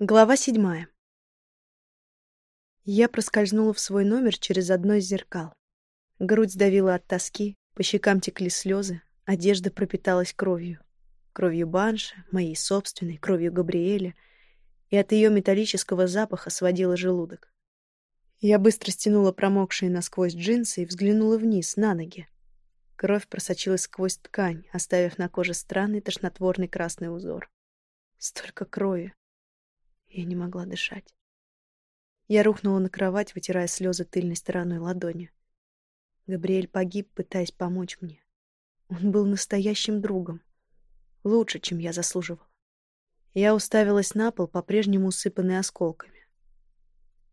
Глава седьмая. Я проскользнула в свой номер через одно из зеркал. Грудь сдавила от тоски, по щекам текли слезы, одежда пропиталась кровью. Кровью Банши, моей собственной, кровью Габриэля, и от ее металлического запаха сводила желудок. Я быстро стянула промокшие насквозь джинсы и взглянула вниз, на ноги. Кровь просочилась сквозь ткань, оставив на коже странный тошнотворный красный узор. Столько крови. Я не могла дышать. Я рухнула на кровать, вытирая слезы тыльной стороной ладони. Габриэль погиб, пытаясь помочь мне. Он был настоящим другом. Лучше, чем я заслуживала. Я уставилась на пол, по-прежнему усыпанный осколками.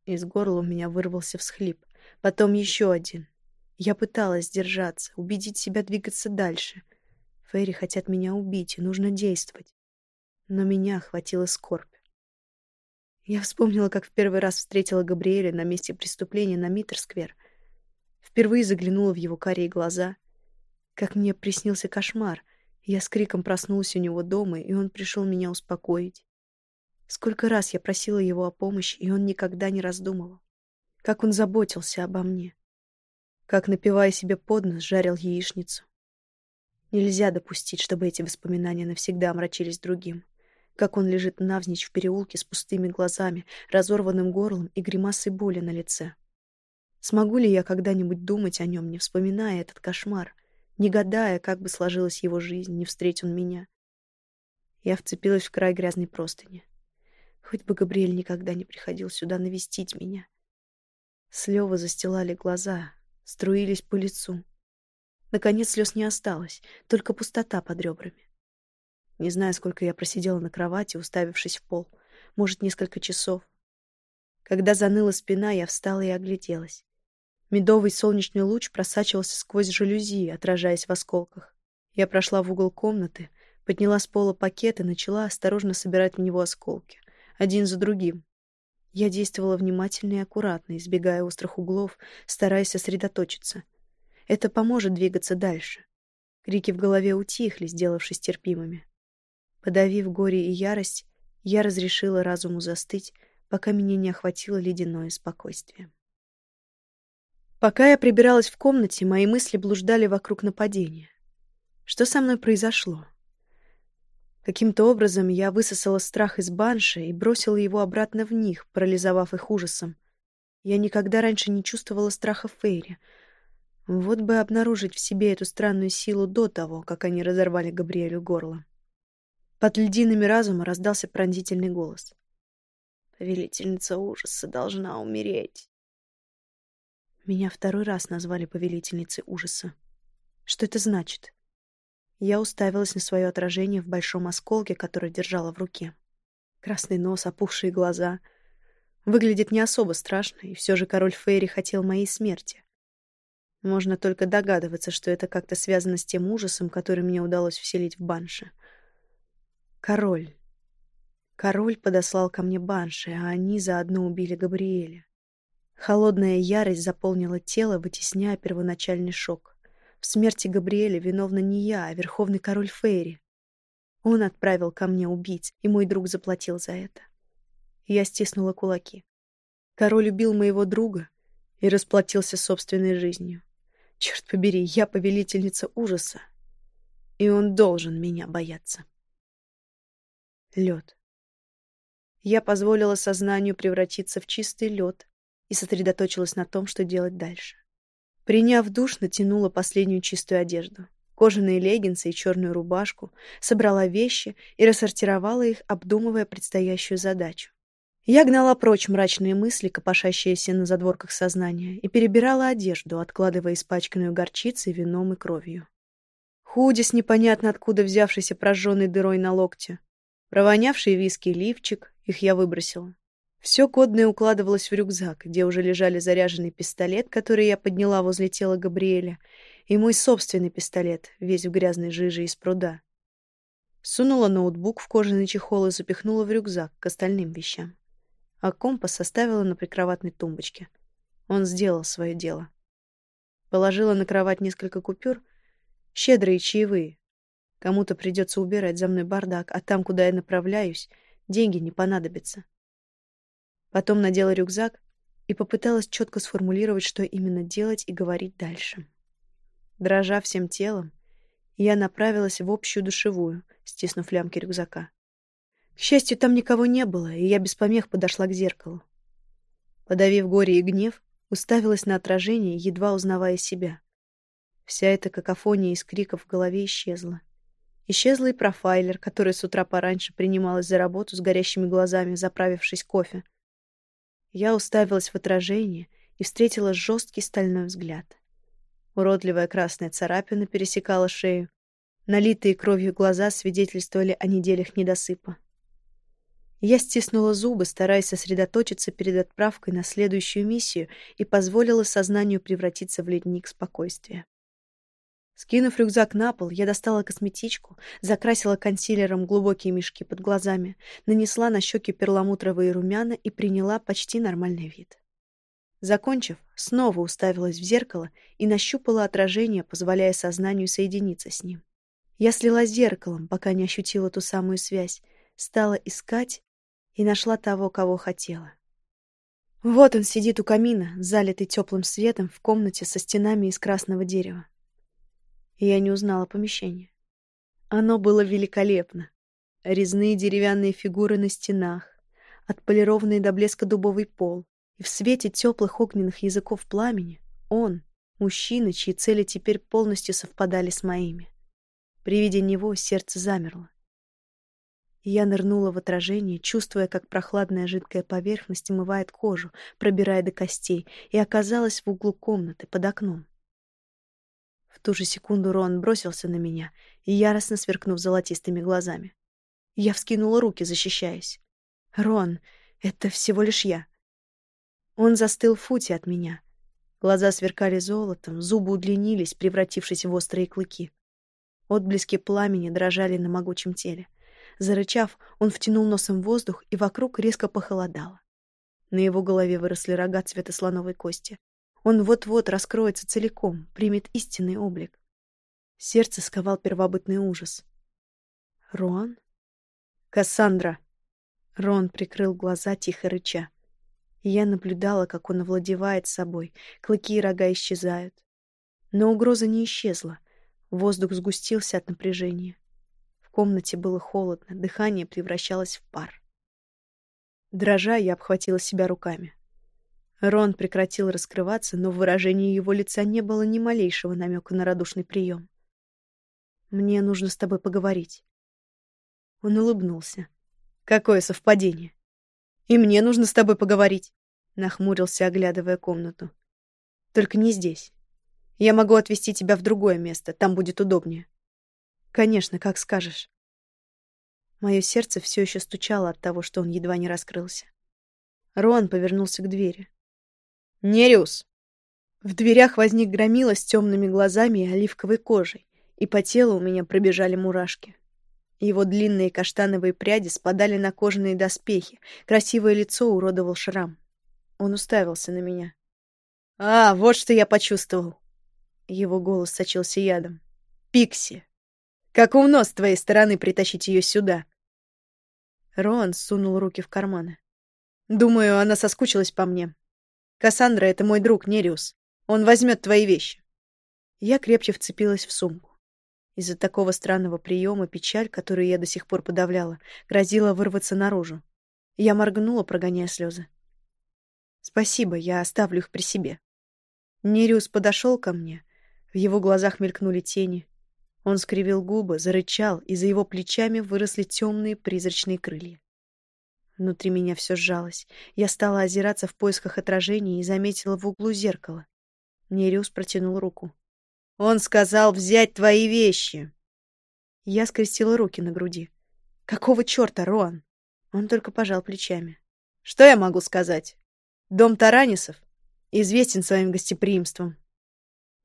Из горла у меня вырвался всхлип. Потом еще один. Я пыталась сдержаться, убедить себя двигаться дальше. Фейри хотят меня убить, и нужно действовать. Но меня охватила скорбь. Я вспомнила, как в первый раз встретила Габриэля на месте преступления на Миттерсквер. Впервые заглянула в его карие глаза. Как мне приснился кошмар. Я с криком проснулась у него дома, и он пришел меня успокоить. Сколько раз я просила его о помощи, и он никогда не раздумывал. Как он заботился обо мне. Как, напивая себе под нос, жарил яичницу. Нельзя допустить, чтобы эти воспоминания навсегда омрачились другим как он лежит навзничь в переулке с пустыми глазами, разорванным горлом и гримасой боли на лице. Смогу ли я когда-нибудь думать о нем, не вспоминая этот кошмар, не гадая, как бы сложилась его жизнь, не встреть он меня? Я вцепилась в край грязной простыни. Хоть бы Габриэль никогда не приходил сюда навестить меня. Слёвы застилали глаза, струились по лицу. Наконец слез не осталось, только пустота под ребрами. Не знаю, сколько я просидела на кровати, уставившись в пол. Может, несколько часов. Когда заныла спина, я встала и огляделась. Медовый солнечный луч просачивался сквозь жалюзи, отражаясь в осколках. Я прошла в угол комнаты, подняла с пола пакет и начала осторожно собирать в него осколки, один за другим. Я действовала внимательно и аккуратно, избегая острых углов, стараясь сосредоточиться. Это поможет двигаться дальше. Крики в голове утихли, сделавшись терпимыми. Подавив горе и ярость, я разрешила разуму застыть, пока меня не охватило ледяное спокойствие. Пока я прибиралась в комнате, мои мысли блуждали вокруг нападения. Что со мной произошло? Каким-то образом я высосала страх из банши и бросила его обратно в них, парализовав их ужасом. Я никогда раньше не чувствовала страха Фейри. Вот бы обнаружить в себе эту странную силу до того, как они разорвали Габриэлю горло. Под льдинами разума раздался пронзительный голос. «Повелительница ужаса должна умереть». Меня второй раз назвали повелительницей ужаса. Что это значит? Я уставилась на свое отражение в большом осколке, который держала в руке. Красный нос, опухшие глаза. Выглядит не особо страшно, и все же король Фейри хотел моей смерти. Можно только догадываться, что это как-то связано с тем ужасом, который мне удалось вселить в Банше — Король. Король подослал ко мне банши, а они заодно убили Габриэля. Холодная ярость заполнила тело, вытесняя первоначальный шок. В смерти Габриэля виновна не я, а верховный король Фейри. Он отправил ко мне убийц, и мой друг заплатил за это. Я стиснула кулаки. Король убил моего друга и расплатился собственной жизнью. Черт побери, я повелительница ужаса, и он должен меня бояться. Лед. Я позволила сознанию превратиться в чистый лед и сосредоточилась на том, что делать дальше. Приняв душ, натянула последнюю чистую одежду. Кожаные леггинсы и черную рубашку, собрала вещи и рассортировала их, обдумывая предстоящую задачу. Я гнала прочь мрачные мысли, копошащиеся на задворках сознания, и перебирала одежду, откладывая испачканную горчицей, вином и кровью. Худи с непонятно откуда взявшейся прожженной дырой на локте, Провонявший виски лифчик, их я выбросила. Все кодное укладывалось в рюкзак, где уже лежали заряженный пистолет, который я подняла возле тела Габриэля, и мой собственный пистолет, весь в грязной жиже из пруда. Сунула ноутбук в кожаный чехол и запихнула в рюкзак к остальным вещам. А компас оставила на прикроватной тумбочке. Он сделал свое дело. Положила на кровать несколько купюр, щедрые чаевые, Кому-то придется убирать за мной бардак, а там, куда я направляюсь, деньги не понадобятся. Потом надела рюкзак и попыталась четко сформулировать, что именно делать и говорить дальше. Дрожа всем телом, я направилась в общую душевую, стиснув лямки рюкзака. К счастью, там никого не было, и я без помех подошла к зеркалу. Подавив горе и гнев, уставилась на отражение, едва узнавая себя. Вся эта какофония из криков в голове исчезла. Исчезла и профайлер, который с утра пораньше принималась за работу с горящими глазами, заправившись кофе. Я уставилась в отражение и встретила жесткий стальной взгляд. Уродливая красная царапина пересекала шею. Налитые кровью глаза свидетельствовали о неделях недосыпа. Я стиснула зубы, стараясь сосредоточиться перед отправкой на следующую миссию и позволила сознанию превратиться в ледник спокойствия. Скинув рюкзак на пол, я достала косметичку, закрасила консилером глубокие мешки под глазами, нанесла на щеки перламутровые румяна и приняла почти нормальный вид. Закончив, снова уставилась в зеркало и нащупала отражение, позволяя сознанию соединиться с ним. Я слилась зеркалом, пока не ощутила ту самую связь, стала искать и нашла того, кого хотела. Вот он сидит у камина, залитый теплым светом, в комнате со стенами из красного дерева. И я не узнала помещение. Оно было великолепно. Резные деревянные фигуры на стенах, отполированный до блеска дубовый пол, и в свете теплых огненных языков пламени он, мужчина, чьи цели теперь полностью совпадали с моими. При виде него сердце замерло. Я нырнула в отражение, чувствуя, как прохладная жидкая поверхность омывает кожу, пробирая до костей, и оказалась в углу комнаты, под окном. В ту же секунду Рон бросился на меня, яростно сверкнув золотистыми глазами. Я вскинула руки, защищаясь. «Рон, это всего лишь я». Он застыл в футе от меня. Глаза сверкали золотом, зубы удлинились, превратившись в острые клыки. Отблески пламени дрожали на могучем теле. Зарычав, он втянул носом воздух, и вокруг резко похолодало. На его голове выросли рога цвета слоновой кости. Он вот-вот раскроется целиком, примет истинный облик. Сердце сковал первобытный ужас. «Рон?» «Кассандра!» Рон прикрыл глаза, тихо рыча. я наблюдала, как он овладевает собой, клыки и рога исчезают. Но угроза не исчезла. Воздух сгустился от напряжения комнате было холодно, дыхание превращалось в пар. Дрожа, я обхватила себя руками. Рон прекратил раскрываться, но в выражении его лица не было ни малейшего намека на радушный прием. «Мне нужно с тобой поговорить». Он улыбнулся. «Какое совпадение! И мне нужно с тобой поговорить!» Нахмурился, оглядывая комнату. «Только не здесь. Я могу отвезти тебя в другое место, там будет удобнее». «Конечно, как скажешь». Мое сердце все еще стучало от того, что он едва не раскрылся. Рон повернулся к двери. «Нериус!» В дверях возник громила с темными глазами и оливковой кожей, и по телу у меня пробежали мурашки. Его длинные каштановые пряди спадали на кожаные доспехи, красивое лицо уродовал шрам. Он уставился на меня. «А, вот что я почувствовал!» Его голос сочился ядом. «Пикси!» Как умно с твоей стороны притащить ее сюда. Рон сунул руки в карманы. Думаю, она соскучилась по мне. Кассандра — это мой друг Нериус. Он возьмет твои вещи. Я крепче вцепилась в сумку. Из-за такого странного приема печаль, которую я до сих пор подавляла, грозила вырваться наружу. Я моргнула, прогоняя слезы. «Спасибо, я оставлю их при себе». Нериус подошел ко мне. В его глазах мелькнули тени. Он скривил губы, зарычал, и за его плечами выросли темные призрачные крылья. Внутри меня все сжалось. Я стала озираться в поисках отражения и заметила в углу зеркало. Нериус протянул руку. «Он сказал взять твои вещи!» Я скрестила руки на груди. «Какого черта, Роан?» Он только пожал плечами. «Что я могу сказать? Дом Таранисов известен своим гостеприимством.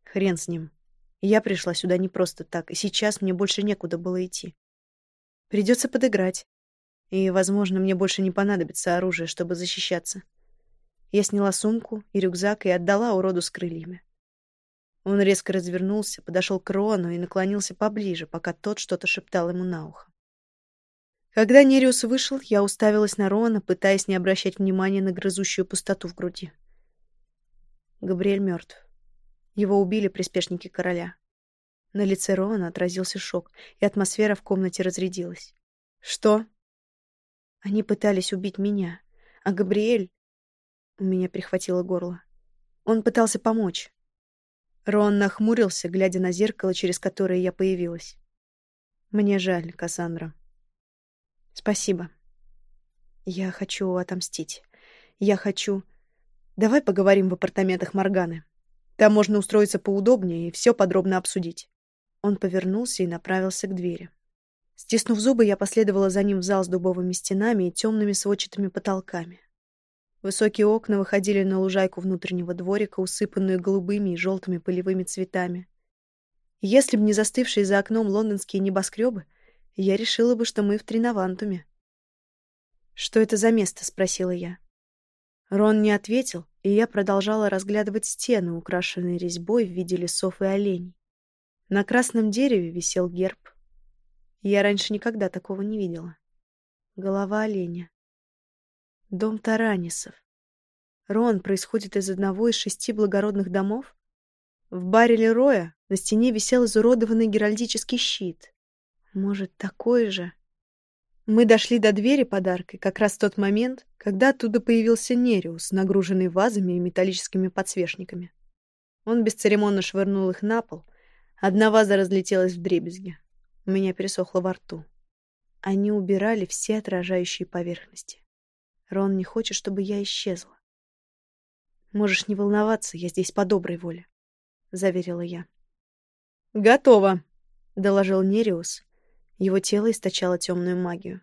Хрен с ним. Я пришла сюда не просто так, и сейчас мне больше некуда было идти. Придется подыграть. И, возможно, мне больше не понадобится оружие, чтобы защищаться. Я сняла сумку и рюкзак и отдала уроду с крыльями. Он резко развернулся, подошел к Рону и наклонился поближе, пока тот что-то шептал ему на ухо. Когда Нериус вышел, я уставилась на Рона, пытаясь не обращать внимания на грызущую пустоту в груди. Габриэль мертв. Его убили приспешники короля. На лице Рона отразился шок, и атмосфера в комнате разрядилась. «Что?» «Они пытались убить меня, а Габриэль...» У меня прихватило горло. Он пытался помочь. Рон нахмурился, глядя на зеркало, через которое я появилась. «Мне жаль, Кассандра». «Спасибо. Я хочу отомстить. Я хочу...» «Давай поговорим в апартаментах Морганы. Там можно устроиться поудобнее и все подробно обсудить». Он повернулся и направился к двери. Стиснув зубы, я последовала за ним в зал с дубовыми стенами и темными сводчатыми потолками. Высокие окна выходили на лужайку внутреннего дворика, усыпанную голубыми и желтыми полевыми цветами. Если бы не застывшие за окном лондонские небоскребы, я решила бы, что мы в Тринавантуме. «Что это за место?» — спросила я. Рон не ответил, и я продолжала разглядывать стены, украшенные резьбой в виде лесов и оленей. На красном дереве висел герб. Я раньше никогда такого не видела. Голова оленя. Дом Таранисов. Рон происходит из одного из шести благородных домов? В баре Лероя на стене висел изуродованный геральдический щит. Может, такой же? Мы дошли до двери подарка как раз в тот момент, когда оттуда появился Нериус, нагруженный вазами и металлическими подсвечниками. Он бесцеремонно швырнул их на пол, Одна ваза разлетелась в дребезги. У меня пересохло во рту. Они убирали все отражающие поверхности. Рон не хочет, чтобы я исчезла. Можешь не волноваться, я здесь по доброй воле, заверила я. Готово, доложил Нериус. Его тело источало темную магию.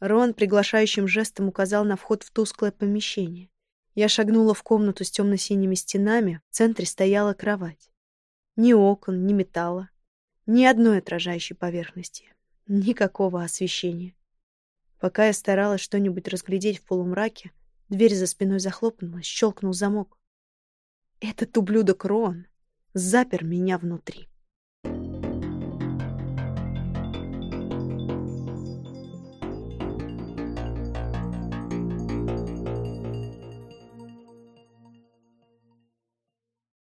Рон приглашающим жестом указал на вход в тусклое помещение. Я шагнула в комнату с темно-синими стенами, в центре стояла кровать. Ни окон, ни металла, ни одной отражающей поверхности, никакого освещения. Пока я старалась что-нибудь разглядеть в полумраке, дверь за спиной захлопнулась, щелкнул замок. Этот ублюдок Рон запер меня внутри.